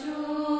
true.